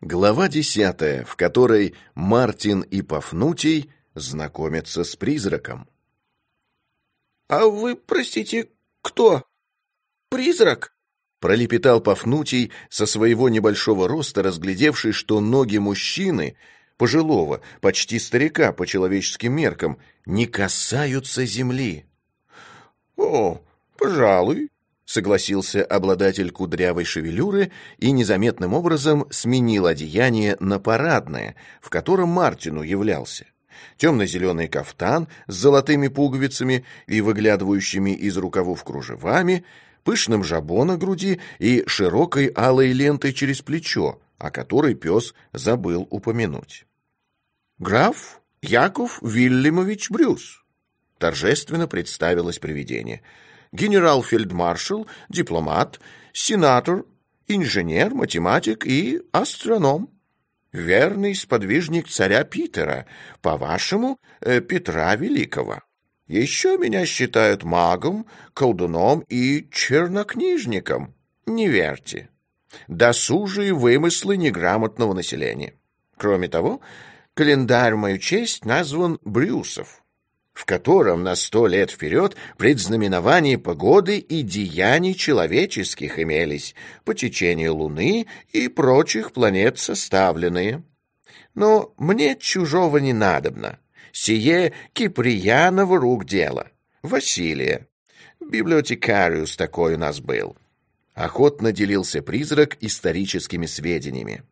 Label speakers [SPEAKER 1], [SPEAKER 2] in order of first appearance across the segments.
[SPEAKER 1] Глава десятая, в которой Мартин и Пафнутий знакомятся с призраком.
[SPEAKER 2] «А вы, простите, кто? Призрак?»
[SPEAKER 1] Пролепетал Пафнутий со своего небольшого роста, разглядевший, что ноги мужчины, пожилого, почти старика по человеческим меркам, не касаются земли.
[SPEAKER 2] «О, пожалуй»,
[SPEAKER 1] согласился обладатель кудрявой шевелюры и незаметным образом сменил одеяние на парадное, в котором Мартину являлся. Темно-зеленый кафтан с золотыми пуговицами и выглядывающими из рукавов кружевами, пышным жабо на груди и широкой алой лентой через плечо, о которой пес забыл упомянуть.
[SPEAKER 2] «Граф Яков Вильямович Брюс», —
[SPEAKER 1] торжественно представилось привидение —
[SPEAKER 2] генерал-фельдмаршал, дипломат, сенатор, инженер, математик и астроном. Верный сподвижник царя Питера, по-вашему, э, Петра Великого. Еще меня считают магом, колдуном и чернокнижником. Не верьте. Досужие вымыслы неграмотного населения. Кроме того, календарь в мою честь назван Брюсов в котором на сто лет вперед предзнаменования погоды и деяний человеческих имелись, по течению Луны и прочих планет составленные. Но мне чужого не надобно. Сие Киприяново рук дело. Василия. Библиотекариус такой у нас был.
[SPEAKER 1] Охотно делился призрак историческими сведениями.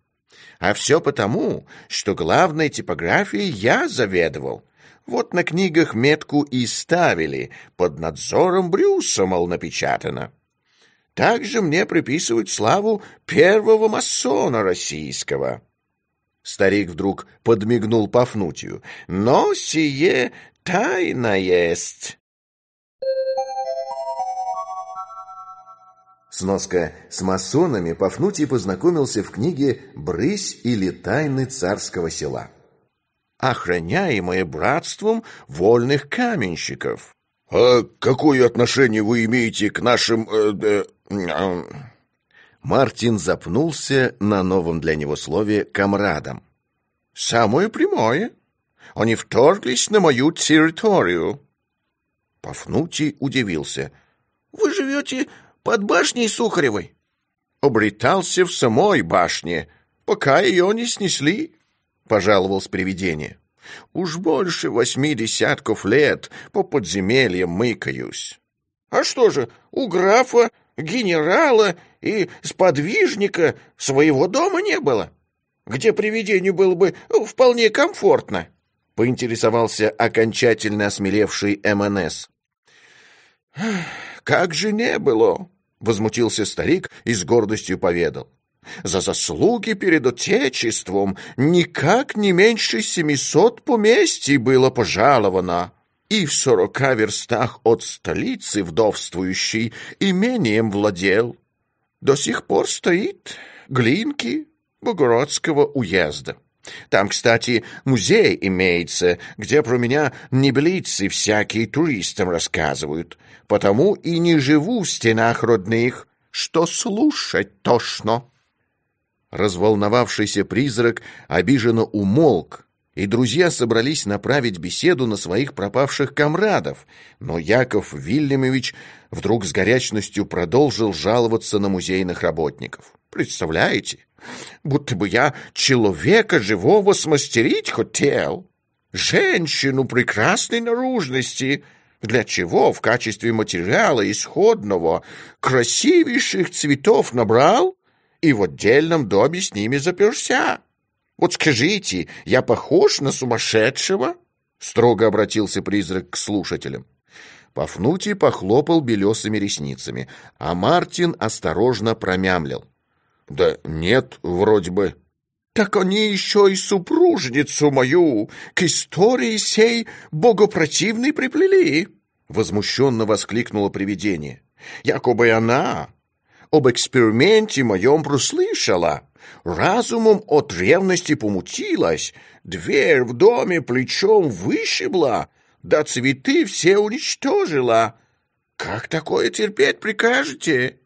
[SPEAKER 2] А все потому, что главной типографией я заведовал — вот на книгах метку и ставили, под надзором Брюса, мол, напечатано. Также мне приписывают славу первого масона российского.
[SPEAKER 1] Старик вдруг подмигнул Пафнутию.
[SPEAKER 2] Но сие тайна есть.
[SPEAKER 1] Сноска с масонами Пафнутий познакомился в книге «Брысь или тайны царского села»
[SPEAKER 2] охраняемое братством вольных каменщиков.
[SPEAKER 3] — А какое отношение вы имеете к нашим... Э, э,
[SPEAKER 1] Мартин запнулся на новом для него слове «комрадам».
[SPEAKER 2] «Самое прямое. Они вторглись на мою территорию».
[SPEAKER 1] Пафнутий удивился.
[SPEAKER 2] «Вы живете под башней Сухаревой?» «Обретался в самой башне, пока ее не снесли». — пожаловалось привидение. «Уж больше восьми десятков лет по подземельям мыкаюсь». «А что же, у графа, генерала и сподвижника своего дома не было? Где привидению было бы вполне комфортно?» — поинтересовался окончательно осмелевший МНС. «Как же не было?» — возмутился старик и с гордостью поведал. За заслуги перед Отечеством никак не меньше семисот поместий было пожаловано, и в сорока верстах от столицы вдовствующий имением владел. До сих пор стоит Глинки Богородского уезда. Там, кстати, музей имеется, где про меня небылицы всякие туристам рассказывают. Потому и не живу в стенах родных, что слушать тошно.
[SPEAKER 1] Разволновавшийся призрак обиженно умолк, и друзья собрались направить беседу на своих пропавших комрадов, но Яков Вильямович вдруг с горячностью продолжил жаловаться на музейных работников.
[SPEAKER 2] «Представляете, будто бы я человека живого смастерить хотел, женщину прекрасной наружности, для чего в качестве материала исходного красивейших цветов набрал, и в отдельном доме с ними. Вот скажите, я похож на сумасшедшего?» Строго обратился призрак к слушателям.
[SPEAKER 1] Пафнутий похлопал белесыми ресницами, а Мартин осторожно промямлил.
[SPEAKER 3] «Да нет, вроде бы».
[SPEAKER 2] «Так они еще и супружницу мою к истории сей богопротивной приплели!» Возмущенно воскликнуло привидение. «Якобы она об эксперименте моем прослышала. Разумом от ревности помутилась, дверь в доме плечом вышибла, да цветы все уничтожила. Как такое терпеть прикажете?»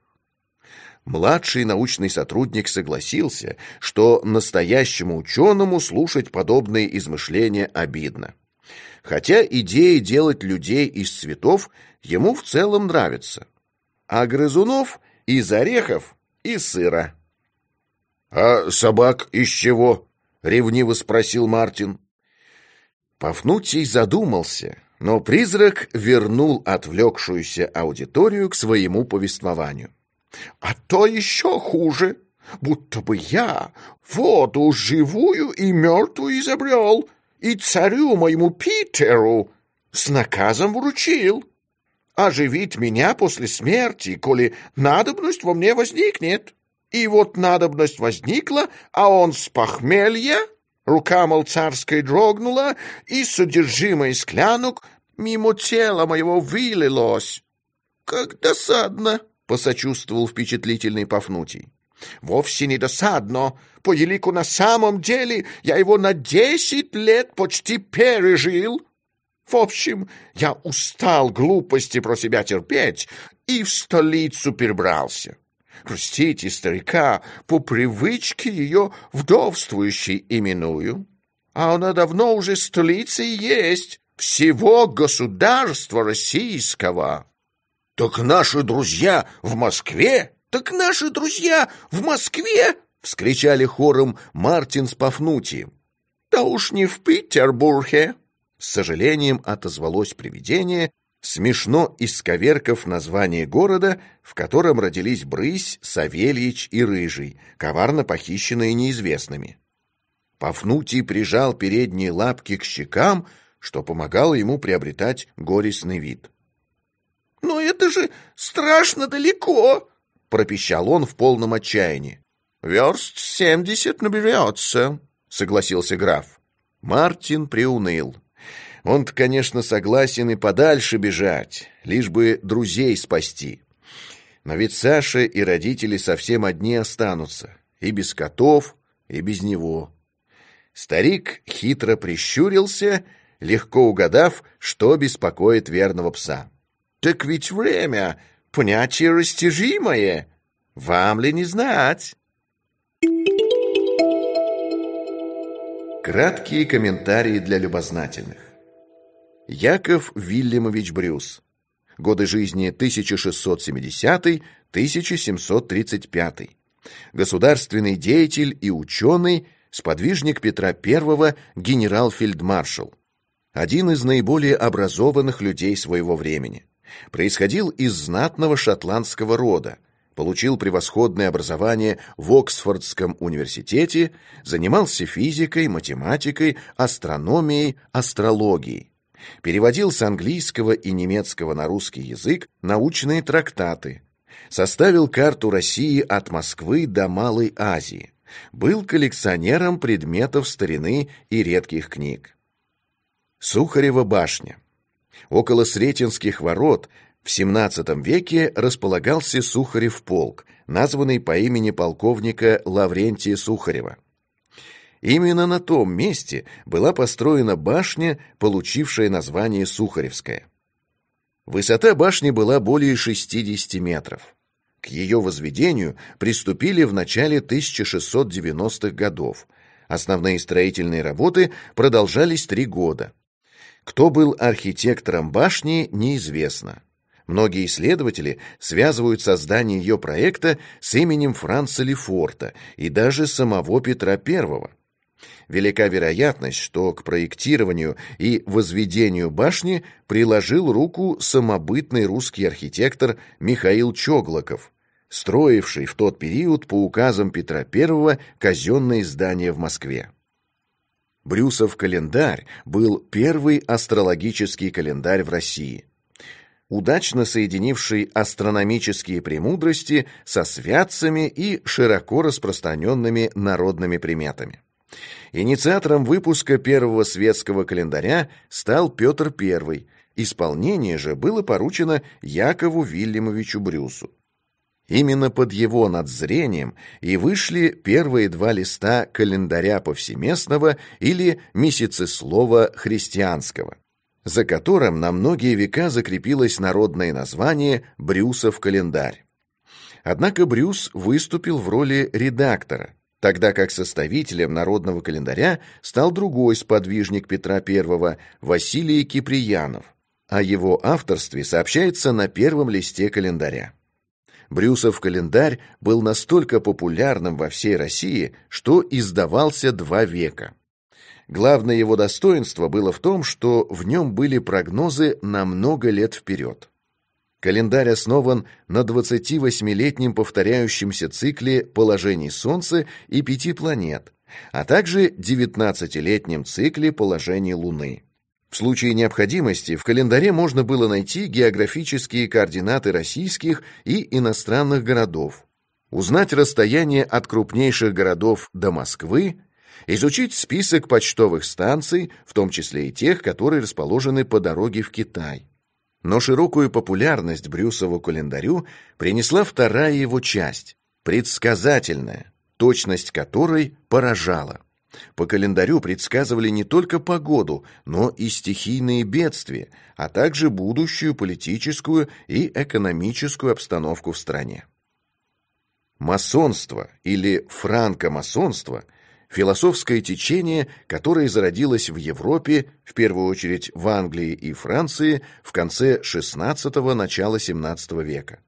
[SPEAKER 1] Младший научный сотрудник согласился, что настоящему ученому слушать подобные измышления обидно. Хотя идея делать людей из цветов ему в целом нравится. А грызунов из орехов и сыра.
[SPEAKER 3] «А собак из чего?» — ревниво спросил Мартин.
[SPEAKER 1] Пафнутий задумался, но призрак вернул отвлекшуюся аудиторию к своему повествованию.
[SPEAKER 2] «А то еще хуже, будто бы я воду живую и мертвую изобрел, и царю моему Питеру с наказом вручил. Оживить меня после смерти, коли надобность во мне возникнет. И вот надобность возникла, а он с похмелья, рука, мол, царской дрогнула, и содержимое склянок мимо тела моего вылилось. Как досадно, — посочувствовал впечатлительный Пафнутий. Вовсе не досадно. По елику на самом деле я его на десять лет почти пережил. В общем, я устал глупости про себя терпеть и в столицу перебрался. Простите, старика, по привычке ее вдовствующей именую. А она давно уже столицей есть всего государства российского.
[SPEAKER 3] Так наши друзья в Москве?
[SPEAKER 2] Так наши друзья в Москве? Вскричали хором Мартин с Пафнутием. Да уж не в Петербурге. С сожалением отозвалось привидение смешно исковеркав название города, в котором родились Брысь, Савельич и Рыжий, коварно похищенные неизвестными. Пафнутий прижал передние лапки к щекам, что помогало ему приобретать горестный вид. «Но это же страшно далеко!» — пропищал он в полном отчаянии. «Верст семьдесят наберется», — согласился граф. Мартин приуныл. Он-то, конечно, согласен и подальше бежать, лишь бы друзей спасти. Но ведь Саша и родители совсем одни останутся, и без котов, и без него. Старик хитро прищурился, легко угадав, что беспокоит верного пса. «Так ведь время — понятие растяжимое. Вам ли не знать?» Краткие комментарии для любознательных. Яков Вильямович Брюс. Годы жизни 1670-1735. Государственный деятель и ученый, сподвижник Петра I, генерал-фельдмаршал. Один из наиболее образованных людей своего времени. Происходил из знатного шотландского рода, получил превосходное образование в Оксфордском университете, занимался физикой, математикой, астрономией, астрологией переводил с английского и немецкого на русский язык научные трактаты, составил карту России от Москвы до Малой Азии, был коллекционером предметов старины и редких книг. Сухарева башня. Около Сретенских ворот в XVII веке располагался Сухарев полк, названный по имени полковника Лаврентия Сухарева. Именно на том месте была построена башня, получившая название Сухаревская. Высота башни была более 60 метров. К ее возведению приступили в начале 1690-х годов. Основные строительные работы продолжались три года. Кто был архитектором башни, неизвестно. Многие исследователи связывают создание ее проекта с именем Франца Лефорта и даже самого Петра I. Велика вероятность, что к проектированию и возведению башни приложил руку самобытный русский архитектор Михаил Чоглоков, строивший в тот период по указам Петра I казенное здание в Москве. Брюсов календарь был первый астрологический календарь в России, удачно соединивший астрономические премудрости со святцами и широко распространенными народными приметами. Инициатором выпуска первого светского календаря стал Петр I. Исполнение же было поручено Якову Вильямовичу Брюсу. Именно под его надзрением и вышли первые два листа календаря повсеместного или месяцеслова христианского, за которым на многие века закрепилось народное название «Брюсов календарь».
[SPEAKER 1] Однако Брюс выступил в роли редактора, тогда как составителем народного календаря стал другой сподвижник Петра I, Василий Киприянов. О его авторстве сообщается на первом листе календаря. Брюсов календарь был настолько популярным во всей России, что издавался два века. Главное его достоинство было в том, что в нем были прогнозы на много лет вперед. Календарь основан на 28-летнем повторяющемся цикле положений Солнца и пяти планет, а также 19-летнем цикле положений Луны. В случае необходимости в календаре можно было найти географические координаты российских и иностранных городов, узнать расстояние от крупнейших городов до Москвы, изучить список почтовых станций, в том числе и тех, которые расположены по дороге в Китай. Но широкую популярность Брюсову календарю принесла вторая его часть – предсказательная, точность которой поражала. По календарю предсказывали не только погоду, но и стихийные бедствия, а также будущую политическую и экономическую обстановку в стране. Масонство или франкомасонство – философское течение, которое зародилось в Европе, в первую очередь в Англии и Франции, в конце XVI – начала XVII века.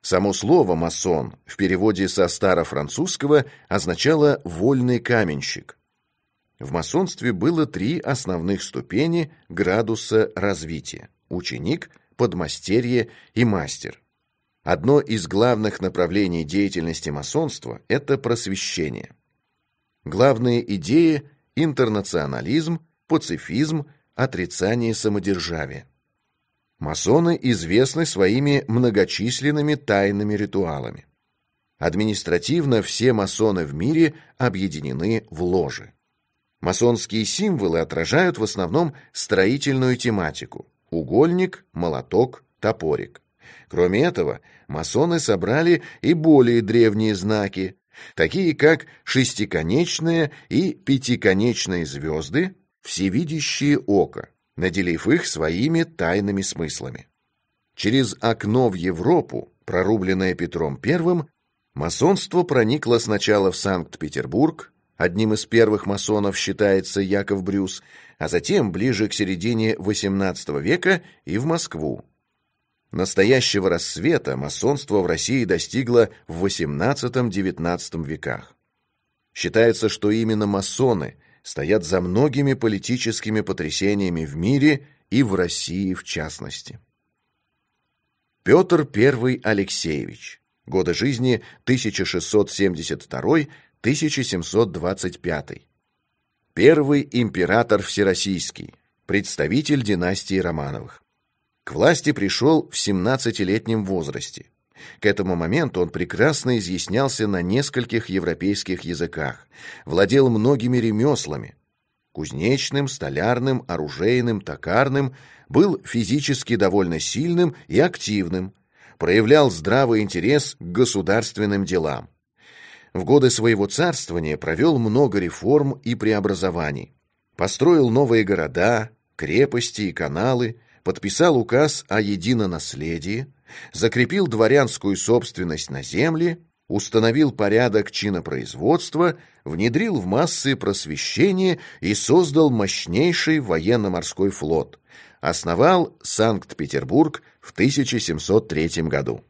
[SPEAKER 1] Само слово «масон» в переводе со старофранцузского означало «вольный каменщик». В масонстве было три основных ступени градуса развития – ученик, подмастерье и мастер. Одно из главных направлений деятельности масонства – это просвещение. Главные идеи – интернационализм, пацифизм, отрицание самодержавия. Масоны известны своими многочисленными тайными ритуалами. Административно все масоны в мире объединены в ложи. Масонские символы отражают в основном строительную тематику – угольник, молоток, топорик. Кроме этого, масоны собрали и более древние знаки, такие как шестиконечные и пятиконечные звезды, всевидящие око, наделив их своими тайными смыслами. Через окно в Европу, прорубленное Петром I, масонство проникло сначала в Санкт-Петербург, одним из первых масонов считается Яков Брюс, а затем ближе к середине XVIII века и в Москву. Настоящего рассвета масонство в России достигло в XVIII-XIX веках. Считается, что именно масоны стоят за многими политическими потрясениями в мире и в России в частности. Петр I Алексеевич. Годы жизни 1672-1725. Первый император Всероссийский, представитель династии Романовых. К власти пришел в 17-летнем возрасте. К этому моменту он прекрасно изъяснялся на нескольких европейских языках, владел многими ремеслами. Кузнечным, столярным, оружейным, токарным, был физически довольно сильным и активным, проявлял здравый интерес к государственным делам. В годы своего царствования провел много реформ и преобразований. Построил новые города, крепости и каналы, подписал указ о единонаследии, закрепил дворянскую собственность на земли, установил порядок чинопроизводства, внедрил в массы просвещение и создал мощнейший военно-морской флот. Основал Санкт-Петербург в 1703 году.